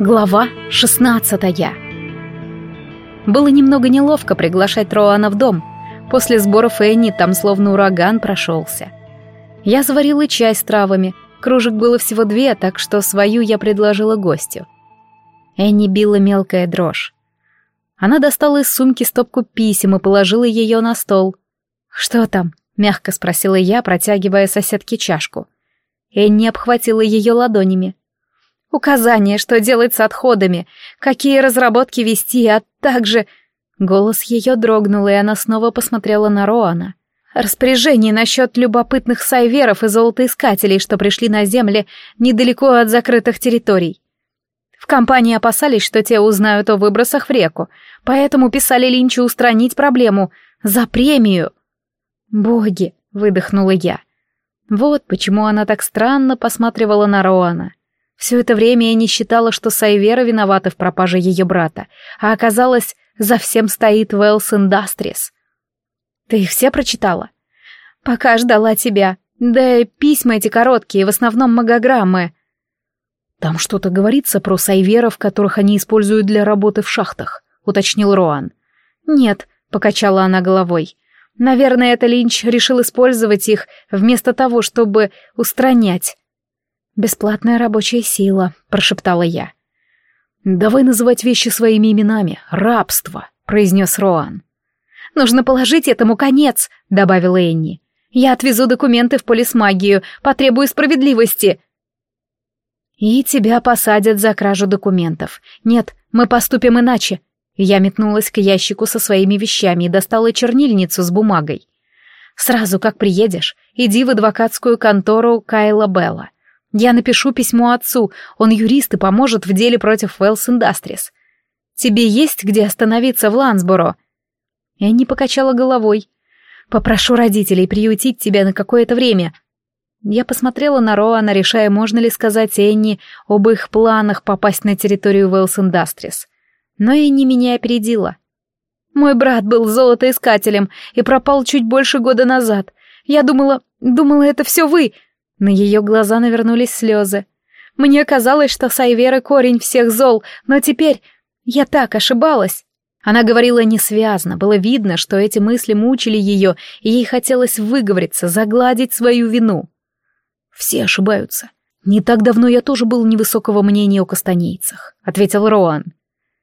Глава 16 Было немного неловко приглашать Роана в дом. После сборов Энни там словно ураган прошелся. Я заварила чай с травами. Кружек было всего две, так что свою я предложила гостю. Энни била мелкая дрожь. Она достала из сумки стопку писем и положила ее на стол. «Что там?» — мягко спросила я, протягивая соседке чашку. Энни обхватила ее ладонями. Указания, что делать с отходами, какие разработки вести, а также... Голос ее дрогнул, и она снова посмотрела на Роана. Распоряжение насчет любопытных сайверов и золотоискателей, что пришли на земли недалеко от закрытых территорий. В компании опасались, что те узнают о выбросах в реку, поэтому писали Линчу устранить проблему за премию. «Боги!» — выдохнула я. Вот почему она так странно посматривала на Роана. Все это время я не считала, что Сайвера виновата в пропаже ее брата, а оказалось, за всем стоит Wells Industries. Ты их все прочитала? Пока ждала тебя. Да и письма эти короткие, в основном магограммы. Там что-то говорится про сайверов, которых они используют для работы в шахтах, уточнил Роан. Нет, покачала она головой. Наверное, это Линч решил использовать их вместо того, чтобы устранять. «Бесплатная рабочая сила», — прошептала я. «Давай называть вещи своими именами. Рабство», — произнес Роан. «Нужно положить этому конец», — добавила Энни. «Я отвезу документы в полисмагию, потребую справедливости». «И тебя посадят за кражу документов. Нет, мы поступим иначе». Я метнулась к ящику со своими вещами и достала чернильницу с бумагой. «Сразу, как приедешь, иди в адвокатскую контору Кайла Белла. Я напишу письмо отцу, он юрист и поможет в деле против Wells Industries. Тебе есть где остановиться в Лансборо?» Энни покачала головой. «Попрошу родителей приютить тебя на какое-то время». Я посмотрела на Роана, решая, можно ли сказать Энни об их планах попасть на территорию Wells Industries. Но Энни меня опередила. «Мой брат был золотоискателем и пропал чуть больше года назад. Я думала, думала, это все вы», на ее глаза навернулись слезы. Мне казалось, что Сайвера корень всех зол, но теперь я так ошибалась. Она говорила несвязно, было видно, что эти мысли мучили ее, и ей хотелось выговориться, загладить свою вину. «Все ошибаются. Не так давно я тоже был невысокого мнения о кастанейцах», — ответил Роан.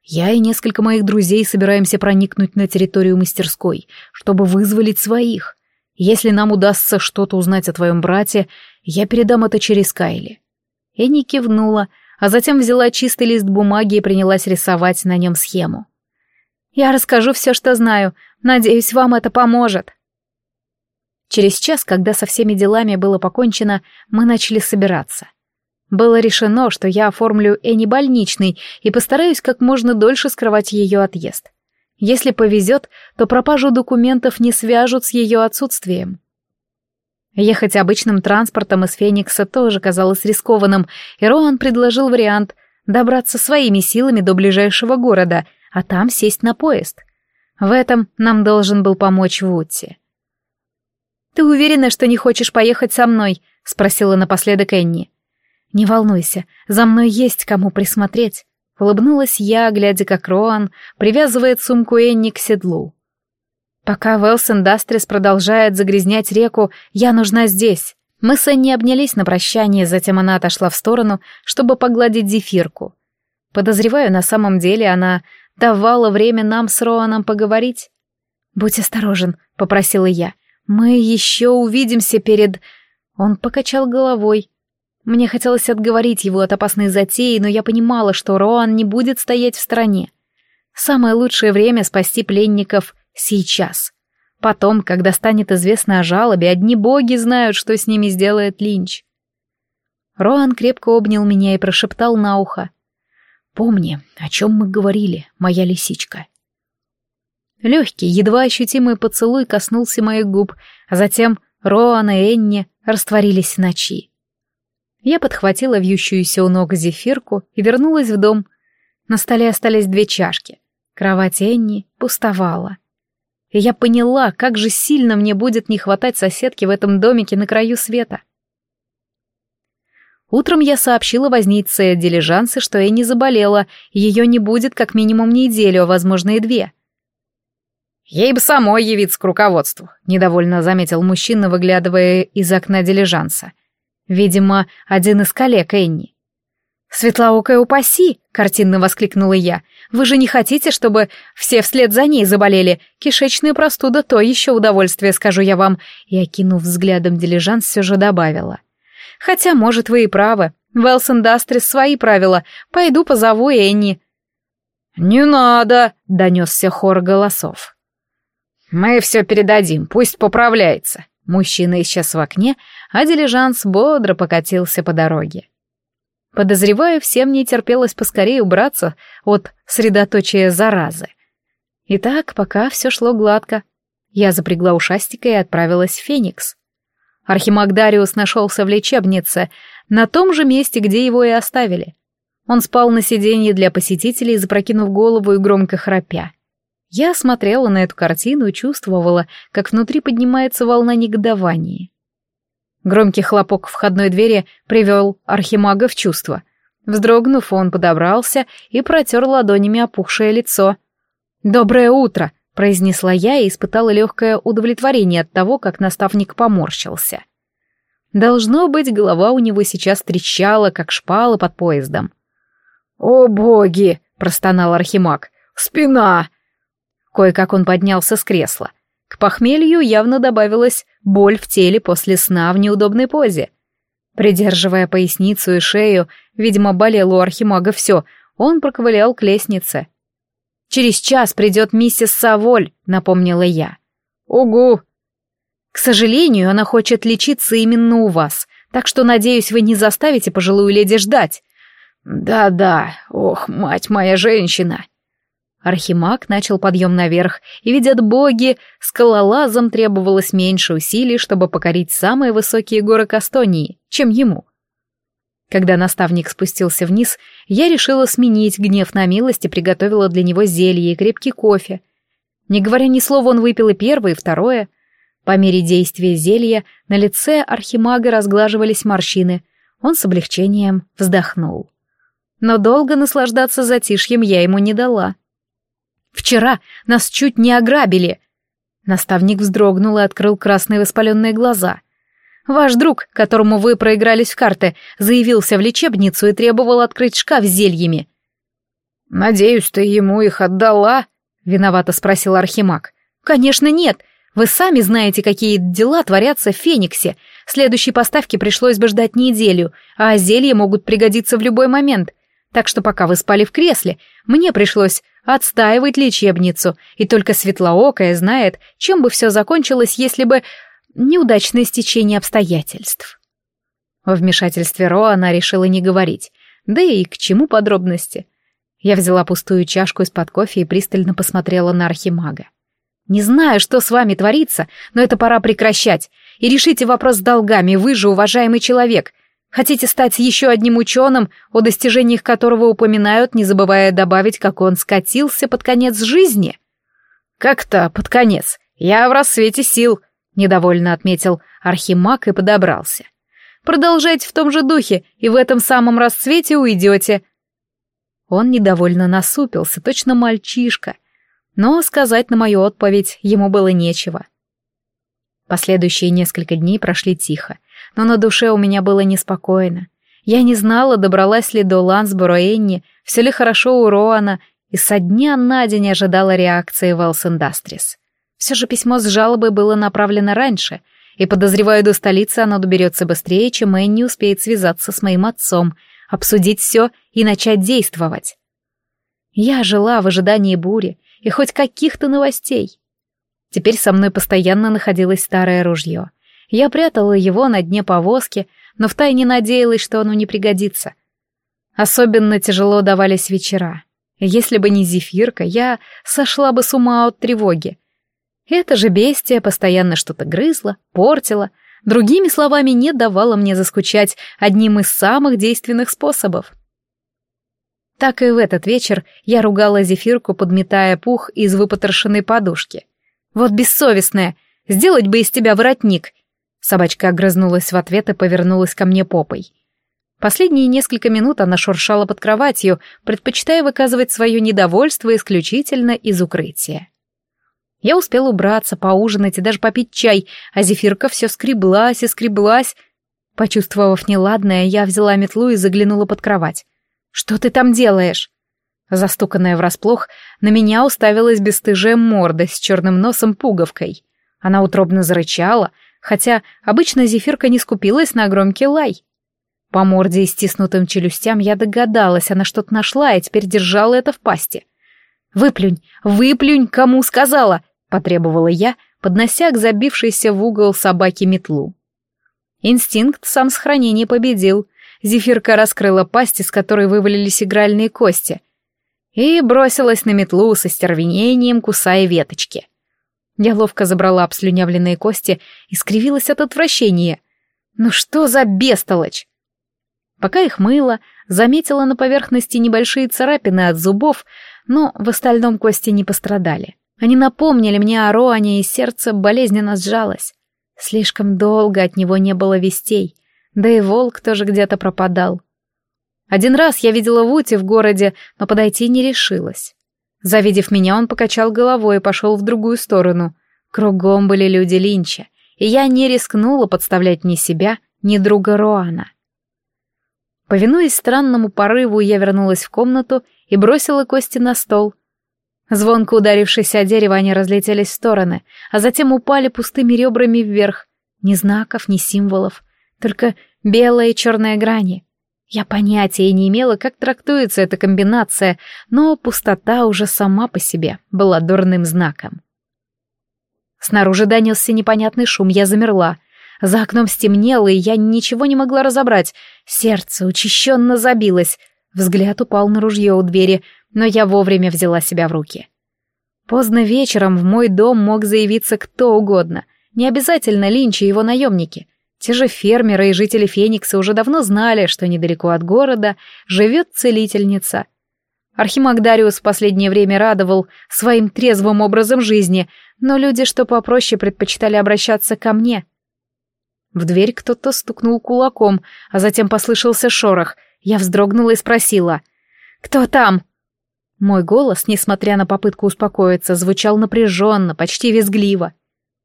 «Я и несколько моих друзей собираемся проникнуть на территорию мастерской, чтобы вызволить своих. Если нам удастся что-то узнать о твоем брате, я передам это через Кайли». Энни кивнула, а затем взяла чистый лист бумаги и принялась рисовать на нем схему. «Я расскажу все, что знаю. Надеюсь, вам это поможет». Через час, когда со всеми делами было покончено, мы начали собираться. Было решено, что я оформлю Энни больничный и постараюсь как можно дольше скрывать ее отъезд. Если повезет, то пропажу документов не свяжут с ее отсутствием. Ехать обычным транспортом из Феникса тоже казалось рискованным, и Роан предложил вариант добраться своими силами до ближайшего города, а там сесть на поезд. В этом нам должен был помочь Вудси. «Ты уверена, что не хочешь поехать со мной?» — спросила напоследок Энни. «Не волнуйся, за мной есть кому присмотреть». Улыбнулась я, глядя, как Роан привязывает сумку Энни к седлу. Пока Велс Индастрис продолжает загрязнять реку, я нужна здесь. Мы с Энни обнялись на прощание, затем она отошла в сторону, чтобы погладить зефирку. Подозреваю, на самом деле она давала время нам с Роаном поговорить. «Будь осторожен», — попросила я. «Мы еще увидимся перед...» Он покачал головой. Мне хотелось отговорить его от опасной затеи, но я понимала, что Роан не будет стоять в стороне. Самое лучшее время спасти пленников — сейчас. Потом, когда станет известно о жалобе, одни боги знают, что с ними сделает Линч. Роан крепко обнял меня и прошептал на ухо. «Помни, о чем мы говорили, моя лисичка». Легкий, едва ощутимый поцелуй коснулся моих губ, а затем Роан и Энни растворились в ночи. Я подхватила вьющуюся у ног зефирку и вернулась в дом. На столе остались две чашки. Кровать Энни пустовала. И я поняла, как же сильно мне будет не хватать соседки в этом домике на краю света. Утром я сообщила вознице дилижансы, что Энни заболела, ее не будет как минимум неделю, а возможно и две. «Ей бы самой явиться к руководству», — недовольно заметил мужчина, выглядывая из окна дилижанса. Видимо, один из коллег Энни. «Светлоокая упаси!» — картинно воскликнула я. «Вы же не хотите, чтобы все вслед за ней заболели? Кишечная простуда — то еще удовольствие, скажу я вам». И, окинув взглядом дилижанс, все же добавила. «Хотя, может, вы и правы. Велс Индастрис свои правила. Пойду позову Энни». «Не надо!» — донесся хор голосов. «Мы все передадим, пусть поправляется». Мужчина исчез в окне, а дилижанс бодро покатился по дороге. Подозреваю, всем не терпелось поскорее убраться от средоточия заразы. Итак, пока все шло гладко. Я запрягла ушастика и отправилась в Феникс. Архимаг Дариус нашелся в лечебнице, на том же месте, где его и оставили. Он спал на сиденье для посетителей, запрокинув голову и громко храпя. Я смотрела на эту картину и чувствовала, как внутри поднимается волна негодования. Громкий хлопок входной двери привел архимага в чувство. Вздрогнув, он подобрался и протер ладонями опухшее лицо. «Доброе утро!» — произнесла я и испытала легкое удовлетворение от того, как наставник поморщился. Должно быть, голова у него сейчас трещала, как шпала под поездом. «О боги!» — простонал архимаг. «Спина!» Кое-как он поднялся с кресла. К похмелью явно добавилась боль в теле после сна в неудобной позе. Придерживая поясницу и шею, видимо, болело у архимага все, он проковылял к лестнице. «Через час придет миссис Саволь», — напомнила я. «Угу». «К сожалению, она хочет лечиться именно у вас, так что, надеюсь, вы не заставите пожилую леди ждать». «Да-да, ох, мать моя женщина!» Архимаг начал подъем наверх, и, видят боги, скалолазам требовалось меньше усилий, чтобы покорить самые высокие горы Кастонии, чем ему. Когда наставник спустился вниз, я решила сменить гнев на милость и приготовила для него зелье и крепкий кофе. Не говоря ни слова, он выпил и первое, и второе. По мере действия зелья на лице архимага разглаживались морщины. Он с облегчением вздохнул. Но долго наслаждаться затишьем я ему не дала. Вчера нас чуть не ограбили!» Наставник вздрогнул и открыл красные воспаленные глаза. «Ваш друг, которому вы проигрались в карты, заявился в лечебницу и требовал открыть шкаф с зельями». «Надеюсь, ты ему их отдала?» — виновато спросил Архимаг. «Конечно нет. Вы сами знаете, какие дела творятся в Фениксе. Следующей поставки пришлось бы ждать неделю, а зелья могут пригодиться в любой момент. Так что пока вы спали в кресле, мне пришлось отстаивать лечебницу, и только светлоокая знает, чем бы все закончилось, если бы неудачное стечение обстоятельств. В вмешательстве Ро она решила не говорить, да и к чему подробности. Я взяла пустую чашку из-под кофе и пристально посмотрела на архимага. «Не знаю, что с вами творится, но это пора прекращать. И решите вопрос с долгами, вы же уважаемый человек. Хотите стать еще одним ученым, о достижениях которого упоминают, не забывая добавить, как он скатился под конец жизни? Как-то под конец. Я в рассвете сил, недовольно отметил Архимаг и подобрался. Продолжайте в том же духе, и в этом самом расцвете уйдете. Он недовольно насупился, точно мальчишка, но сказать на мою отповедь ему было нечего. Последующие несколько дней прошли тихо, но на душе у меня было неспокойно. Я не знала, добралась ли до Лансборо Энни, все ли хорошо у Роана, и со дня на день ожидала реакции Wells Industries. Все же письмо с жалобой было направлено раньше, и, подозреваю, до столицы оно доберется быстрее, чем Энни успеет связаться с моим отцом, обсудить все и начать действовать. Я жила в ожидании бури и хоть каких-то новостей. Теперь со мной постоянно находилось старое ружье — я прятала его на дне повозки, но втайне надеялась, что оно не пригодится. Особенно тяжело давались вечера. Если бы не зефирка, я сошла бы с ума от тревоги. Это же бестия постоянно что-то грызла, портила, другими словами, не давала мне заскучать одним из самых действенных способов. Так и в этот вечер я ругала зефирку, подметая пух из выпотрошенной подушки. Вот бессовестная, сделать бы из тебя воротник, Собачка огрызнулась в ответ и повернулась ко мне попой. Последние несколько минут она шуршала под кроватью, предпочитая выказывать свое недовольство исключительно из укрытия. Я успел убраться, поужинать и даже попить чай, а зефирка все скреблась и скреблась. Почувствовав неладное, я взяла метлу и заглянула под кровать. «Что ты там делаешь?» Застуканная врасплох, на меня уставилась бесстыжая морда с черным носом пуговкой. Она утробно зарычала, хотя обычно зефирка не скупилась на громкий лай. По морде и стиснутым челюстям я догадалась, она что-то нашла и теперь держала это в пасти. «Выплюнь! Выплюнь, кому сказала!» — потребовала я, поднося к забившейся в угол собаке метлу. Инстинкт самосохранения победил. Зефирка раскрыла пасть, из которой вывалились игральные кости, и бросилась на метлу со стервенением, кусая веточки. Я ловко забрала обслюнявленные кости и скривилась от отвращения. «Ну что за бестолочь!» Пока их мыла, заметила на поверхности небольшие царапины от зубов, но в остальном кости не пострадали. Они напомнили мне о Роане, и сердце болезненно сжалось. Слишком долго от него не было вестей, да и волк тоже где-то пропадал. Один раз я видела Вути в городе, но подойти не решилась. Завидев меня, он покачал головой и пошел в другую сторону. Кругом были люди Линча, и я не рискнула подставлять ни себя, ни друга Роана. Повинуясь странному порыву, я вернулась в комнату и бросила кости на стол. Звонко ударившись о дерево, они разлетелись в стороны, а затем упали пустыми ребрами вверх. Ни знаков, ни символов, только белая и черная грани. Я понятия не имела, как трактуется эта комбинация, но пустота уже сама по себе была дурным знаком. Снаружи донесся непонятный шум, я замерла. За окном стемнело, и я ничего не могла разобрать. Сердце учащенно забилось. Взгляд упал на ружье у двери, но я вовремя взяла себя в руки. Поздно вечером в мой дом мог заявиться кто угодно. Не обязательно Линч и его наемники. Те же фермеры и жители Феникса уже давно знали, что недалеко от города живет целительница. Архимаг Дариус в последнее время радовал своим трезвым образом жизни, но люди, что попроще, предпочитали обращаться ко мне. В дверь кто-то стукнул кулаком, а затем послышался шорох. Я вздрогнула и спросила. «Кто там?» Мой голос, несмотря на попытку успокоиться, звучал напряженно, почти визгливо.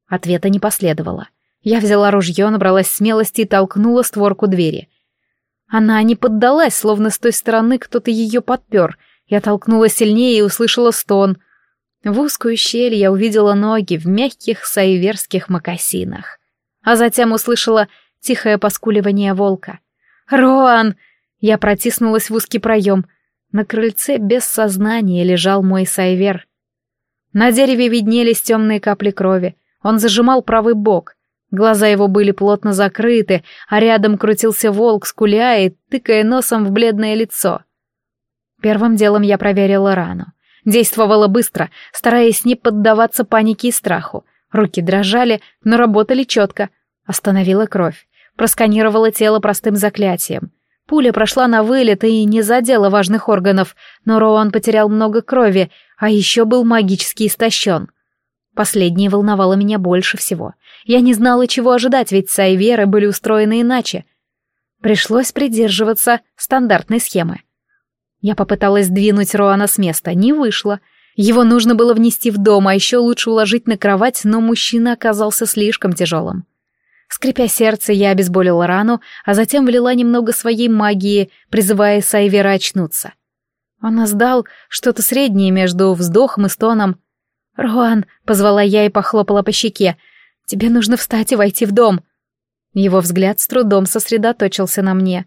Ответа не последовало. Я взяла ружье, набралась смелости и толкнула створку двери. Она не поддалась, словно с той стороны кто-то ее подпер. Я толкнула сильнее и услышала стон. В узкую щель я увидела ноги в мягких сайверских мокасинах. А затем услышала тихое поскуливание волка. «Роан!» Я протиснулась в узкий проем. На крыльце без сознания лежал мой сайвер. На дереве виднелись темные капли крови. Он зажимал правый бок. Глаза его были плотно закрыты, а рядом крутился волк, скуляя и тыкая носом в бледное лицо. Первым делом я проверила рану. Действовала быстро, стараясь не поддаваться панике и страху. Руки дрожали, но работали четко. Остановила кровь. Просканировала тело простым заклятием. Пуля прошла на вылет и не задела важных органов, но Роан потерял много крови, а еще был магически истощен. Последнее волновало меня больше всего. Я не знала, чего ожидать, ведь сайверы были устроены иначе. Пришлось придерживаться стандартной схемы. Я попыталась сдвинуть Роана с места, не вышло. Его нужно было внести в дом, а еще лучше уложить на кровать, но мужчина оказался слишком тяжелым. Скрипя сердце, я обезболила рану, а затем влила немного своей магии, призывая Сайвера очнуться. Он издал что-то среднее между вздохом и стоном, «Руан!» — позвала я и похлопала по щеке. «Тебе нужно встать и войти в дом!» Его взгляд с трудом сосредоточился на мне.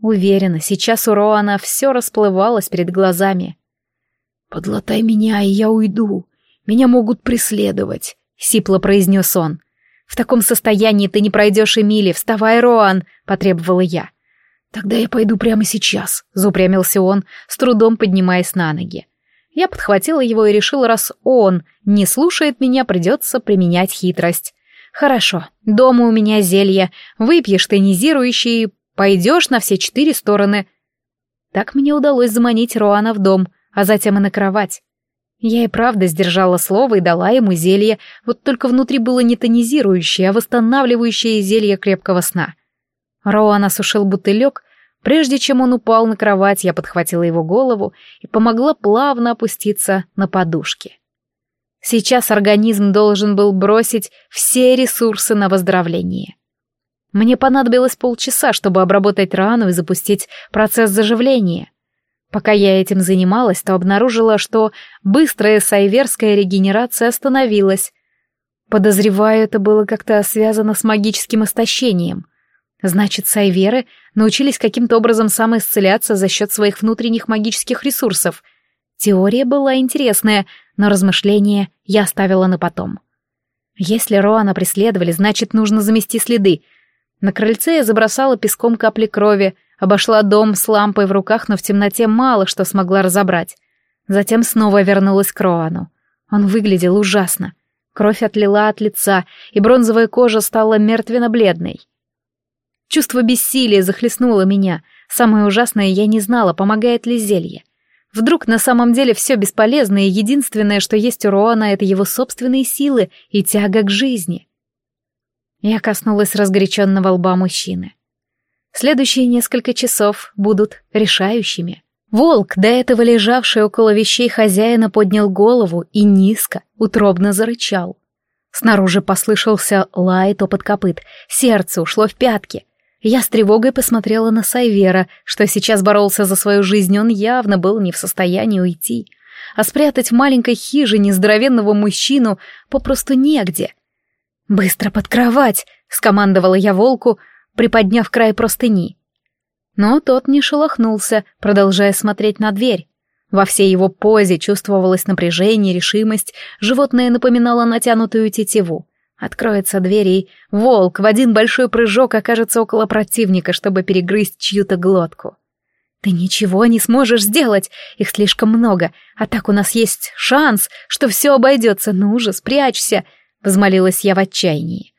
Уверена, сейчас у Роана все расплывалось перед глазами. «Подлатай меня, и я уйду. Меня могут преследовать», — сипло произнес он. «В таком состоянии ты не пройдешь и мили. Вставай, Роан!» — потребовала я. «Тогда я пойду прямо сейчас», — заупрямился он, с трудом поднимаясь на ноги. Я подхватила его и решила, раз он не слушает меня, придется применять хитрость. Хорошо, дома у меня зелье, выпьешь тонизирующий, пойдешь на все четыре стороны. Так мне удалось заманить Роана в дом, а затем и на кровать. Я и правда сдержала слово и дала ему зелье, вот только внутри было не тонизирующее, а восстанавливающее зелье крепкого сна. Роан осушил бутылек, Прежде чем он упал на кровать, я подхватила его голову и помогла плавно опуститься на подушки. Сейчас организм должен был бросить все ресурсы на выздоровление. Мне понадобилось полчаса, чтобы обработать рану и запустить процесс заживления. Пока я этим занималась, то обнаружила, что быстрая сайверская регенерация остановилась. Подозреваю, это было как-то связано с магическим истощением. Значит, сайверы научились каким-то образом самоисцеляться за счет своих внутренних магических ресурсов. Теория была интересная, но размышления я оставила на потом. Если Роана преследовали, значит, нужно замести следы. На крыльце я забросала песком капли крови, обошла дом с лампой в руках, но в темноте мало что смогла разобрать. Затем снова вернулась к Роану. Он выглядел ужасно. Кровь отлила от лица, и бронзовая кожа стала мертвенно-бледной. Чувство бессилия захлестнуло меня. Самое ужасное, я не знала, помогает ли зелье. Вдруг на самом деле все бесполезно, и единственное, что есть у Роана, это его собственные силы и тяга к жизни. Я коснулась разгоряченного лба мужчины. Следующие несколько часов будут решающими. Волк, до этого лежавший около вещей хозяина, поднял голову и низко, утробно зарычал. Снаружи послышался лай, топот копыт, сердце ушло в пятки. Я с тревогой посмотрела на Сайвера, что сейчас боролся за свою жизнь, он явно был не в состоянии уйти. А спрятать в маленькой хижине здоровенного мужчину попросту негде. «Быстро под кровать!» — скомандовала я волку, приподняв край простыни. Но тот не шелохнулся, продолжая смотреть на дверь. Во всей его позе чувствовалось напряжение, решимость, животное напоминало натянутую тетиву. Откроется дверь, и волк в один большой прыжок окажется около противника, чтобы перегрызть чью-то глотку. «Ты ничего не сможешь сделать, их слишком много, а так у нас есть шанс, что все обойдется. Ну же, спрячься!» — возмолилась я в отчаянии.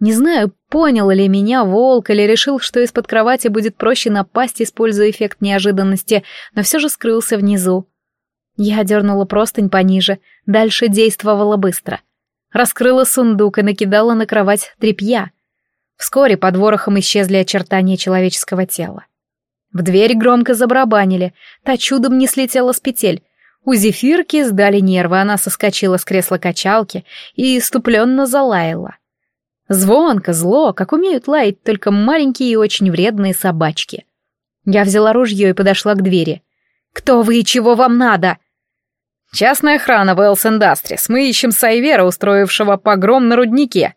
Не знаю, понял ли меня волк или решил, что из-под кровати будет проще напасть, используя эффект неожиданности, но все же скрылся внизу. Я дернула простынь пониже, дальше действовала быстро раскрыла сундук и накидала на кровать тряпья. Вскоре под ворохом исчезли очертания человеческого тела. В дверь громко забарабанили, та чудом не слетела с петель. У зефирки сдали нервы, она соскочила с кресла качалки и иступленно залаяла. Звонко, зло, как умеют лаять только маленькие и очень вредные собачки. Я взяла ружье и подошла к двери. «Кто вы и чего вам надо?» «Частная охрана Wells Industries. Мы ищем Сайвера, устроившего погром на руднике».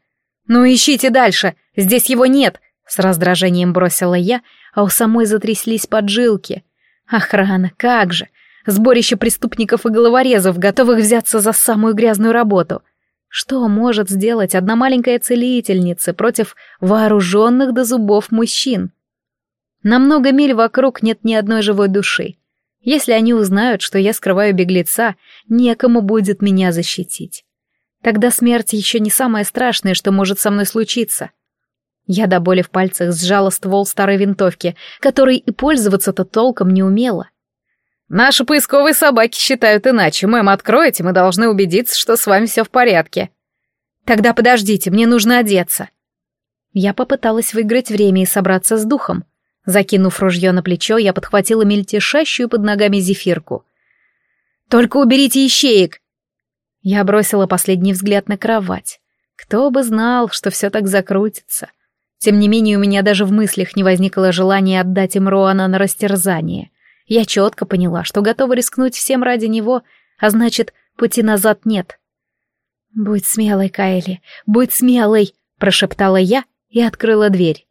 «Ну ищите дальше, здесь его нет», — с раздражением бросила я, а у самой затряслись поджилки. «Охрана, как же! Сборище преступников и головорезов, готовых взяться за самую грязную работу. Что может сделать одна маленькая целительница против вооруженных до зубов мужчин? На много миль вокруг нет ни одной живой души. Если они узнают, что я скрываю беглеца, некому будет меня защитить. Тогда смерть еще не самое страшное, что может со мной случиться. Я до боли в пальцах сжала ствол старой винтовки, которой и пользоваться-то толком не умела. «Наши поисковые собаки считают иначе. Мэм, откройте, мы должны убедиться, что с вами все в порядке». «Тогда подождите, мне нужно одеться». Я попыталась выиграть время и собраться с духом. Закинув ружье на плечо, я подхватила мельтешащую под ногами зефирку. «Только уберите ищеек!» Я бросила последний взгляд на кровать. Кто бы знал, что все так закрутится. Тем не менее, у меня даже в мыслях не возникло желания отдать им Роана на растерзание. Я четко поняла, что готова рискнуть всем ради него, а значит, пути назад нет. «Будь смелой, Кайли, будь смелой!» — прошептала я и открыла дверь.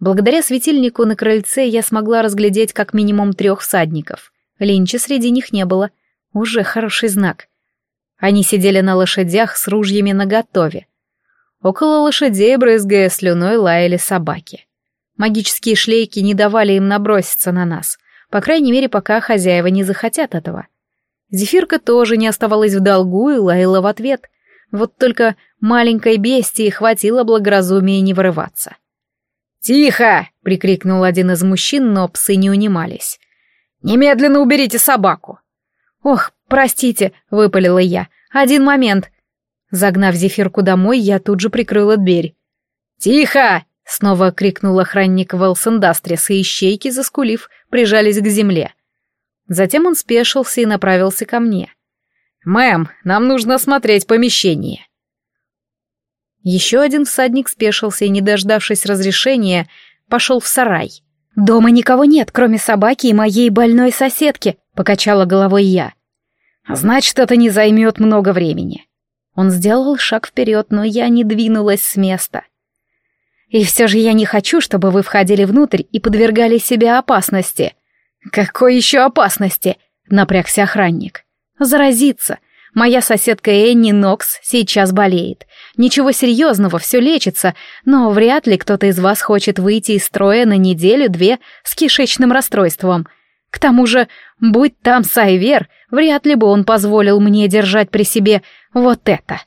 Благодаря светильнику на крыльце я смогла разглядеть как минимум трех всадников. Линча среди них не было. Уже хороший знак. Они сидели на лошадях с ружьями наготове. Около лошадей, брызгая слюной, лаяли собаки. Магические шлейки не давали им наброситься на нас, по крайней мере, пока хозяева не захотят этого. Зефирка тоже не оставалась в долгу и лаяла в ответ. Вот только маленькой бестии хватило благоразумия не вырываться. «Тихо!» — прикрикнул один из мужчин, но псы не унимались. «Немедленно уберите собаку!» «Ох, простите!» — выпалила я. «Один момент!» Загнав зефирку домой, я тут же прикрыла дверь. «Тихо!» — Снова крикнул охранник Велс-Индастрис, и ищейки, заскулив, прижались к земле. Затем он спешился и направился ко мне. «Мэм, нам нужно осмотреть помещение». Еще один всадник спешился и, не дождавшись разрешения, пошел в сарай. «Дома никого нет, кроме собаки и моей больной соседки», — покачала головой я. «Значит, это не займет много времени». Он сделал шаг вперед, но я не двинулась с места. И все же я не хочу, чтобы вы входили внутрь и подвергали себя опасности. Какой еще опасности? Напрягся охранник. Заразиться. Моя соседка Энни Нокс сейчас болеет. Ничего серьезного, все лечится, но вряд ли кто-то из вас хочет выйти из строя на неделю-две с кишечным расстройством. К тому же, будь там Сайвер, вряд ли бы он позволил мне держать при себе вот это.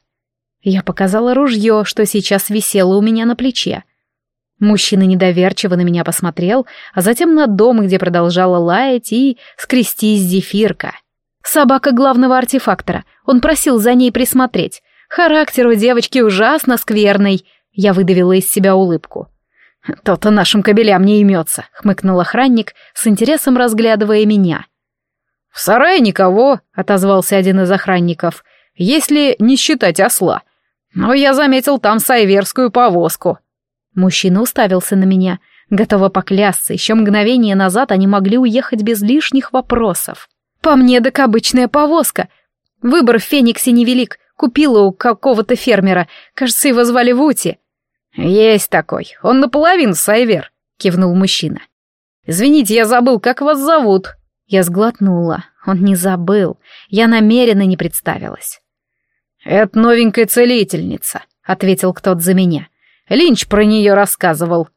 Я показала ружье, что сейчас висело у меня на плече. Мужчина недоверчиво на меня посмотрел, а затем на дом, где продолжала лаять и скрестись зефирка. Собака главного артефактора. Он просил за ней присмотреть. Характер у девочки ужасно скверный. Я выдавила из себя улыбку. «То-то нашим кобелям не имется», — хмыкнул охранник, с интересом разглядывая меня. «В сарае никого», — отозвался один из охранников, — «если не считать осла. Но я заметил там сайверскую повозку». Мужчина уставился на меня, готова поклясться, еще мгновение назад они могли уехать без лишних вопросов. «По мне так обычная повозка. Выбор в Фениксе невелик, купила у какого-то фермера, кажется, его звали Вути». «Есть такой, он наполовину сайвер», — кивнул мужчина. «Извините, я забыл, как вас зовут?» Я сглотнула. Он не забыл. Я намеренно не представилась. «Это новенькая целительница», — ответил кто-то за меня. Линч про нее рассказывал.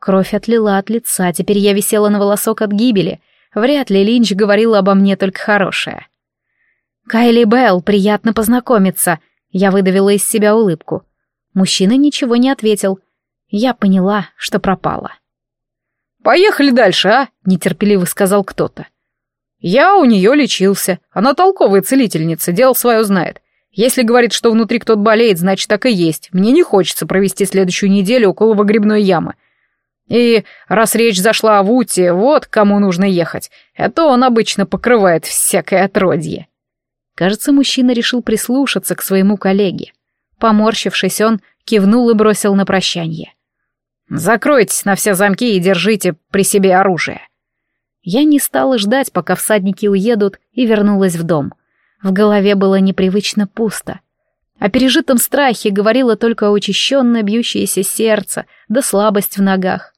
Кровь отлила от лица, теперь я висела на волосок от гибели. Вряд ли Линч говорил обо мне только хорошее. «Кайли Белл, приятно познакомиться», — я выдавила из себя улыбку. Мужчина ничего не ответил. Я поняла, что пропала. «Поехали дальше, а?» — нетерпеливо сказал кто-то. «Я у нее лечился. Она толковая целительница, дело свое знает. Если говорит, что внутри кто-то болеет, значит, так и есть. Мне не хочется провести следующую неделю около выгребной ямы. И раз речь зашла о Вуте, вот кому нужно ехать. Это он обычно покрывает всякое отродье. Кажется, мужчина решил прислушаться к своему коллеге. Поморщившись, он кивнул и бросил на прощание. «Закройтесь на все замки и держите при себе оружие». Я не стала ждать, пока всадники уедут, и вернулась в дом. В голове было непривычно пусто. О пережитом страхе говорило только учащенно бьющееся сердце да слабость в ногах.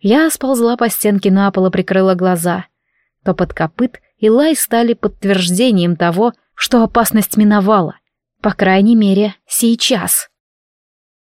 Я сползла по стенке на пол и прикрыла глаза. Топот копыт и лай стали подтверждением того, что опасность миновала. По крайней мере, сейчас.